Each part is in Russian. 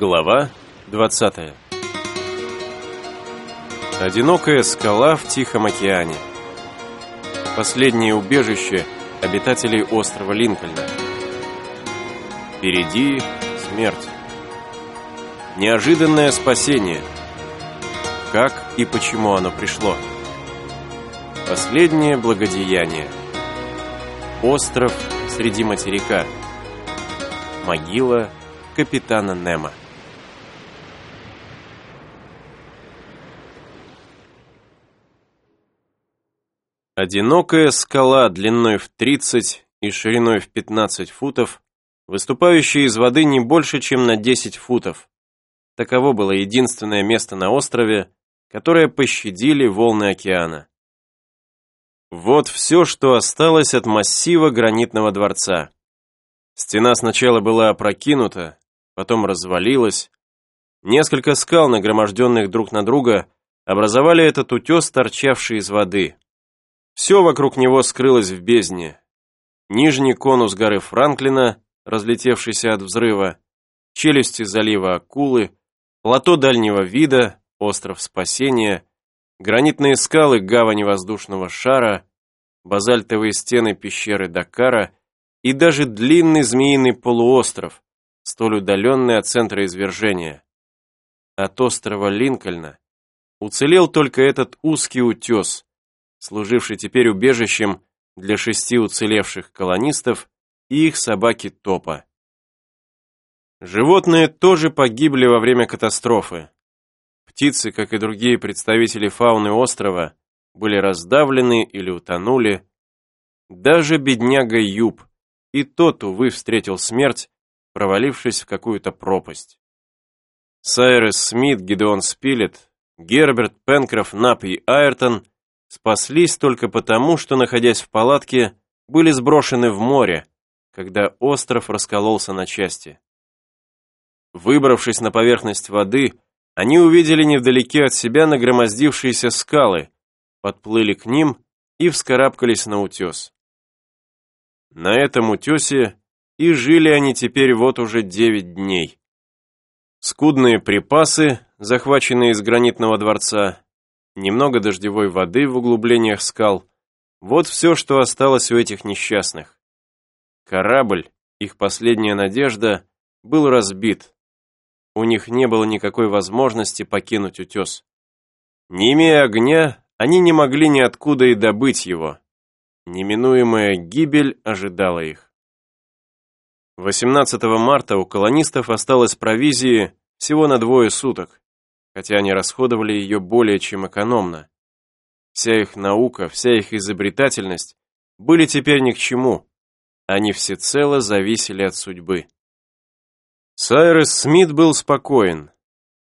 Глава 20 Одинокая скала в Тихом океане. Последнее убежище обитателей острова Линкольна. Впереди смерть. Неожиданное спасение. Как и почему оно пришло. Последнее благодеяние. Остров среди материка. Могила капитана Немо. Одинокая скала длиной в 30 и шириной в 15 футов, выступающая из воды не больше, чем на 10 футов. Таково было единственное место на острове, которое пощадили волны океана. Вот все, что осталось от массива гранитного дворца. Стена сначала была опрокинута, потом развалилась. Несколько скал, нагроможденных друг на друга, образовали этот утес, торчавший из воды. Все вокруг него скрылось в бездне. Нижний конус горы Франклина, разлетевшийся от взрыва, челюсти залива Акулы, плато дальнего вида, остров Спасения, гранитные скалы гавани воздушного шара, базальтовые стены пещеры Дакара и даже длинный змеиный полуостров, столь удаленный от центра извержения. От острова Линкольна уцелел только этот узкий утес, служивший теперь убежищем для шести уцелевших колонистов и их собаки Топа. Животные тоже погибли во время катастрофы. Птицы, как и другие представители фауны острова, были раздавлены или утонули. Даже бедняга Юб, и тот, увы, встретил смерть, провалившись в какую-то пропасть. Сайрес Смит, Гидеон Спилет, Герберт, Пенкроф, Нап и Айртон спаслись только потому, что, находясь в палатке, были сброшены в море, когда остров раскололся на части. Выбравшись на поверхность воды, они увидели невдалеке от себя нагромоздившиеся скалы, подплыли к ним и вскарабкались на утес. На этом утесе и жили они теперь вот уже девять дней. Скудные припасы, захваченные из гранитного дворца, немного дождевой воды в углублениях скал. Вот все, что осталось у этих несчастных. Корабль, их последняя надежда, был разбит. У них не было никакой возможности покинуть утес. Не имея огня, они не могли ниоткуда и добыть его. Неминуемая гибель ожидала их. 18 марта у колонистов осталось провизии всего на двое суток хотя они расходовали ее более чем экономно. Вся их наука, вся их изобретательность были теперь ни к чему. Они всецело зависели от судьбы. Сайрес Смит был спокоен.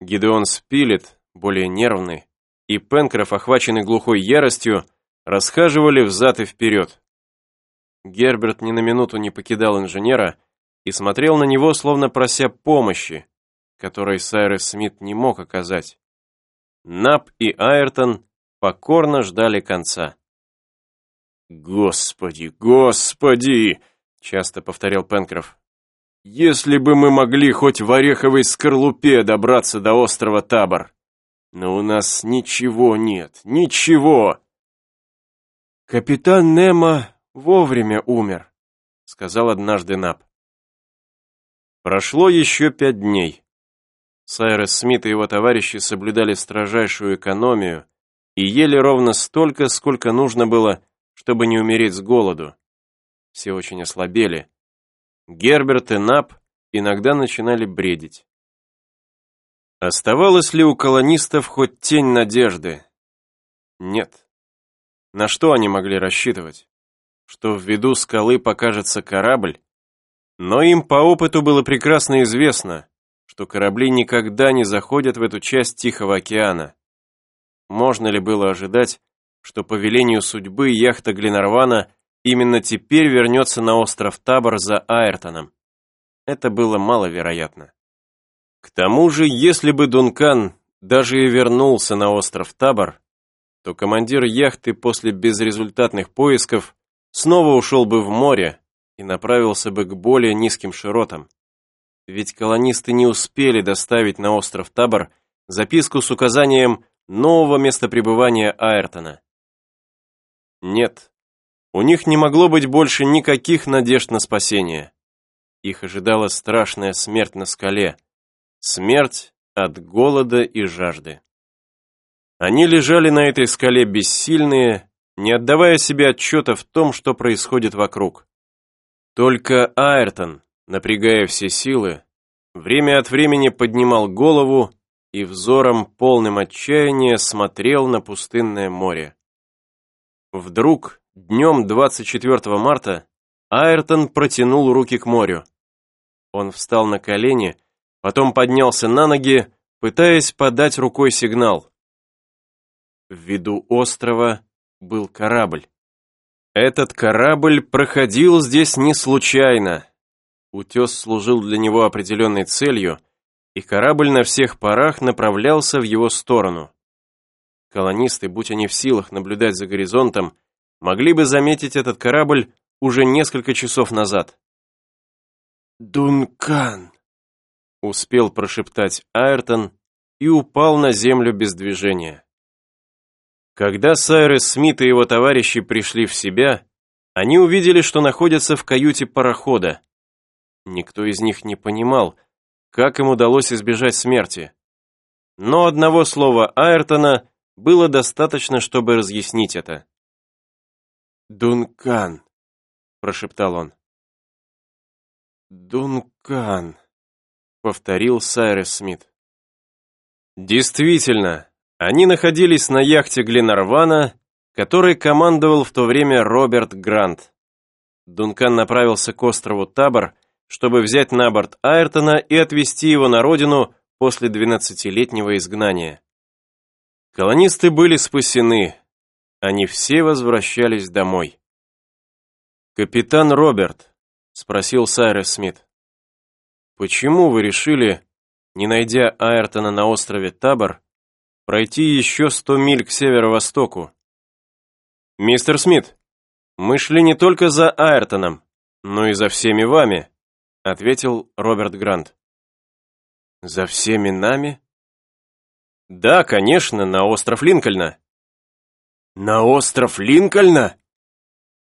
Гидеон Спилет, более нервный, и Пенкроф, охваченный глухой яростью, расхаживали взад и вперед. Герберт ни на минуту не покидал инженера и смотрел на него, словно прося помощи, который Сайрес Смит не мог оказать. Нап и Айртон покорно ждали конца. «Господи, господи!» — часто повторял Пенкроф. «Если бы мы могли хоть в ореховой скорлупе добраться до острова Табор! Но у нас ничего нет, ничего!» «Капитан Немо вовремя умер», — сказал однажды Нап. Прошло еще пять дней. Сайрес Смит и его товарищи соблюдали строжайшую экономию и ели ровно столько, сколько нужно было, чтобы не умереть с голоду. Все очень ослабели. Герберт и Нап иногда начинали бредить. Оставалось ли у колонистов хоть тень надежды? Нет. На что они могли рассчитывать? Что в виду скалы покажется корабль? Но им по опыту было прекрасно известно, что корабли никогда не заходят в эту часть Тихого океана. Можно ли было ожидать, что по велению судьбы яхта Гленарвана именно теперь вернется на остров Табор за Айртоном? Это было маловероятно. К тому же, если бы Дункан даже и вернулся на остров Табор, то командир яхты после безрезультатных поисков снова ушел бы в море и направился бы к более низким широтам. Ведь колонисты не успели доставить на остров Табор записку с указанием нового места пребывания Айртона. Нет, у них не могло быть больше никаких надежд на спасение. Их ожидала страшная смерть на скале. Смерть от голода и жажды. Они лежали на этой скале бессильные, не отдавая себе отчета в том, что происходит вокруг. Только Айртон, напрягая все силы, время от времени поднимал голову и взором полным отчаяния смотрел на пустынное море. Вдруг, днем 24 марта, Айртон протянул руки к морю. Он встал на колени, потом поднялся на ноги, пытаясь подать рукой сигнал. В виду острова был корабль. Этот корабль проходил здесь не случайно. Утес служил для него определенной целью, и корабль на всех парах направлялся в его сторону. Колонисты, будь они в силах наблюдать за горизонтом, могли бы заметить этот корабль уже несколько часов назад. «Дункан!» — успел прошептать Айртон и упал на землю без движения. Когда Сайрес Смит и его товарищи пришли в себя, они увидели, что находятся в каюте парохода. Никто из них не понимал, как им удалось избежать смерти. Но одного слова Айртона было достаточно, чтобы разъяснить это. «Дункан», — прошептал он. «Дункан», — повторил Сайрес Смит. Действительно, они находились на яхте Гленарвана, которой командовал в то время Роберт Грант. Дункан направился к острову Табор, чтобы взять на борт Айртона и отвезти его на родину после 12-летнего изгнания. Колонисты были спасены, они все возвращались домой. «Капитан Роберт», — спросил Сайрес Смит, — «почему вы решили, не найдя Айртона на острове Табор, пройти еще сто миль к северо-востоку. «Мистер Смит, мы шли не только за Айртоном, но и за всеми вами», ответил Роберт Грант. «За всеми нами?» «Да, конечно, на остров Линкольна». «На остров Линкольна?»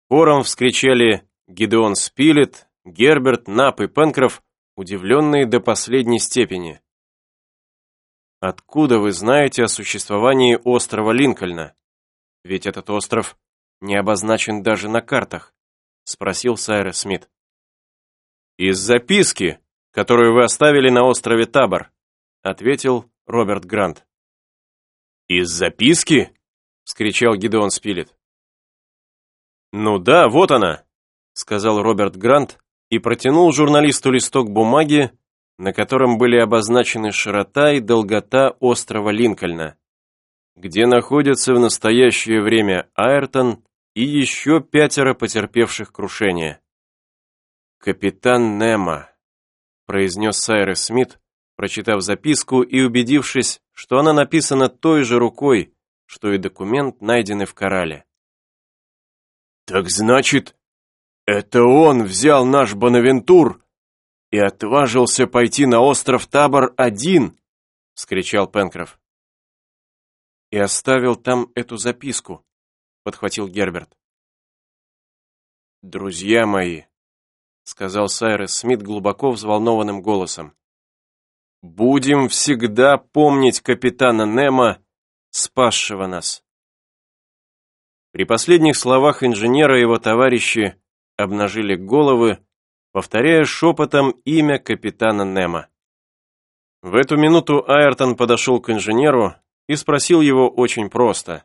Хором вскричали Гидеон Спилет, Герберт, Нап и Пенкроф, удивленные до последней степени. Откуда вы знаете о существовании острова Линкольна? Ведь этот остров не обозначен даже на картах, спросил Сайрес Смит. Из записки, которую вы оставили на острове Табор, ответил Роберт Грант. Из записки? вскричал Гидеон Спилет. Ну да, вот она, сказал Роберт Грант и протянул журналисту листок бумаги, на котором были обозначены широта и долгота острова Линкольна, где находятся в настоящее время Айртон и еще пятеро потерпевших крушение. «Капитан Немо», — произнес Сайрес Смит, прочитав записку и убедившись, что она написана той же рукой, что и документ, найденный в Корале. «Так значит, это он взял наш Бонавентур и отважился пойти на остров Табор один!» — скричал Пенкроф. «И оставил там эту записку», — подхватил Герберт. «Друзья мои», — сказал Сайрес Смит глубоко взволнованным голосом, «будем всегда помнить капитана Немо, спасшего нас». При последних словах инженера его товарищи обнажили головы, повторяя шепотом имя капитана Немо. В эту минуту Айртон подошел к инженеру и спросил его очень просто.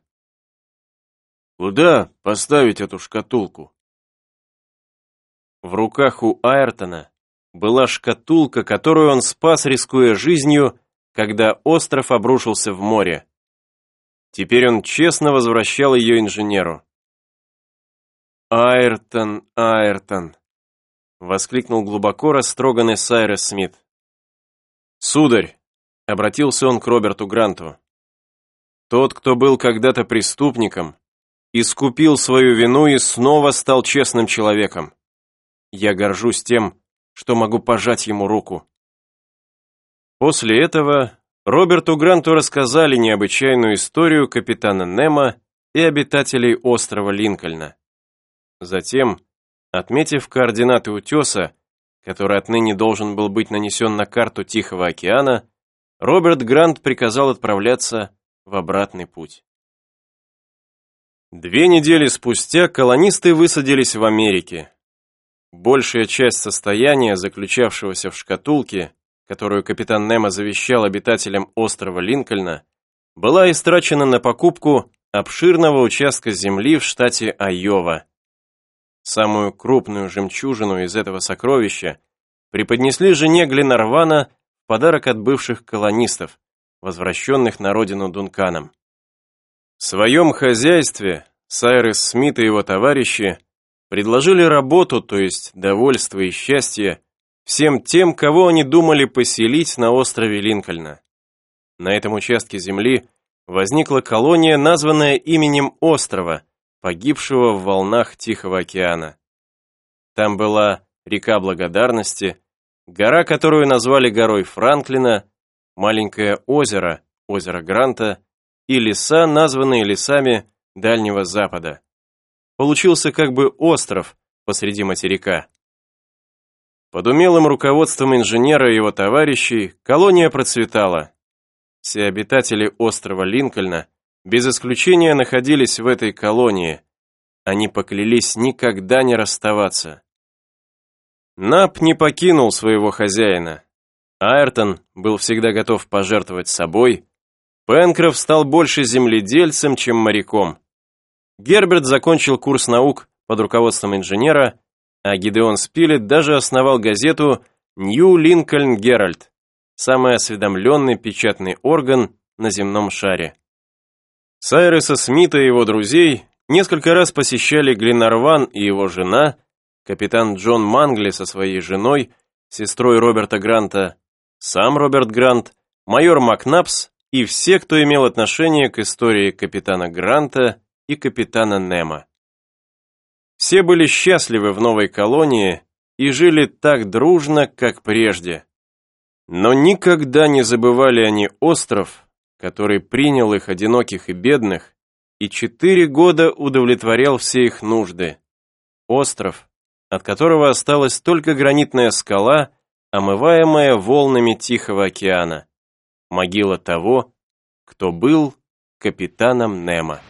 «Куда поставить эту шкатулку?» В руках у Айртона была шкатулка, которую он спас, рискуя жизнью, когда остров обрушился в море. Теперь он честно возвращал ее инженеру. «Айртон, Айртон», Воскликнул глубоко растроганный Сайрес Смит. «Сударь!» — обратился он к Роберту Гранту. «Тот, кто был когда-то преступником, искупил свою вину и снова стал честным человеком. Я горжусь тем, что могу пожать ему руку. После этого Роберту Гранту рассказали необычайную историю капитана Немо и обитателей острова Линкольна. Затем, отметив координаты утеса, который отныне должен был быть нанесен на карту Тихого океана, Роберт Грант приказал отправляться в обратный путь. Две недели спустя колонисты высадились в Америке. Большая часть состояния, заключавшегося в шкатулке, которую капитан Немо завещал обитателям острова Линкольна, была истрачена на покупку обширного участка земли в штате Айова. Самую крупную жемчужину из этого сокровища преподнесли жене Гленарвана в подарок от бывших колонистов, возвращенных на родину Дунканом. В своем хозяйстве Сайрес Смит и его товарищи предложили работу, то есть довольство и счастье, всем тем, кого они думали поселить на острове Линкольна. На этом участке земли возникла колония, названная именем острова, погибшего в волнах Тихого океана. Там была река Благодарности, гора, которую назвали горой Франклина, маленькое озеро, озеро Гранта, и леса, названные лесами Дальнего Запада. Получился как бы остров посреди материка. Под умелым руководством инженера и его товарищей колония процветала. Все обитатели острова Линкольна без исключения находились в этой колонии. Они поклялись никогда не расставаться. Нап не покинул своего хозяина. Айртон был всегда готов пожертвовать собой. Пенкроф стал больше земледельцем, чем моряком. Герберт закончил курс наук под руководством инженера а Гидеон Спилет даже основал газету «Нью Линкольн Геральт», самый осведомленный печатный орган на земном шаре. Сайреса Смита и его друзей несколько раз посещали Гленарван и его жена, капитан Джон Мангли со своей женой, сестрой Роберта Гранта, сам Роберт Грант, майор Макнапс и все, кто имел отношение к истории капитана Гранта и капитана Немо. Все были счастливы в новой колонии и жили так дружно, как прежде. Но никогда не забывали они остров, который принял их одиноких и бедных, и четыре года удовлетворял все их нужды. Остров, от которого осталась только гранитная скала, омываемая волнами Тихого океана. Могила того, кто был капитаном Немо.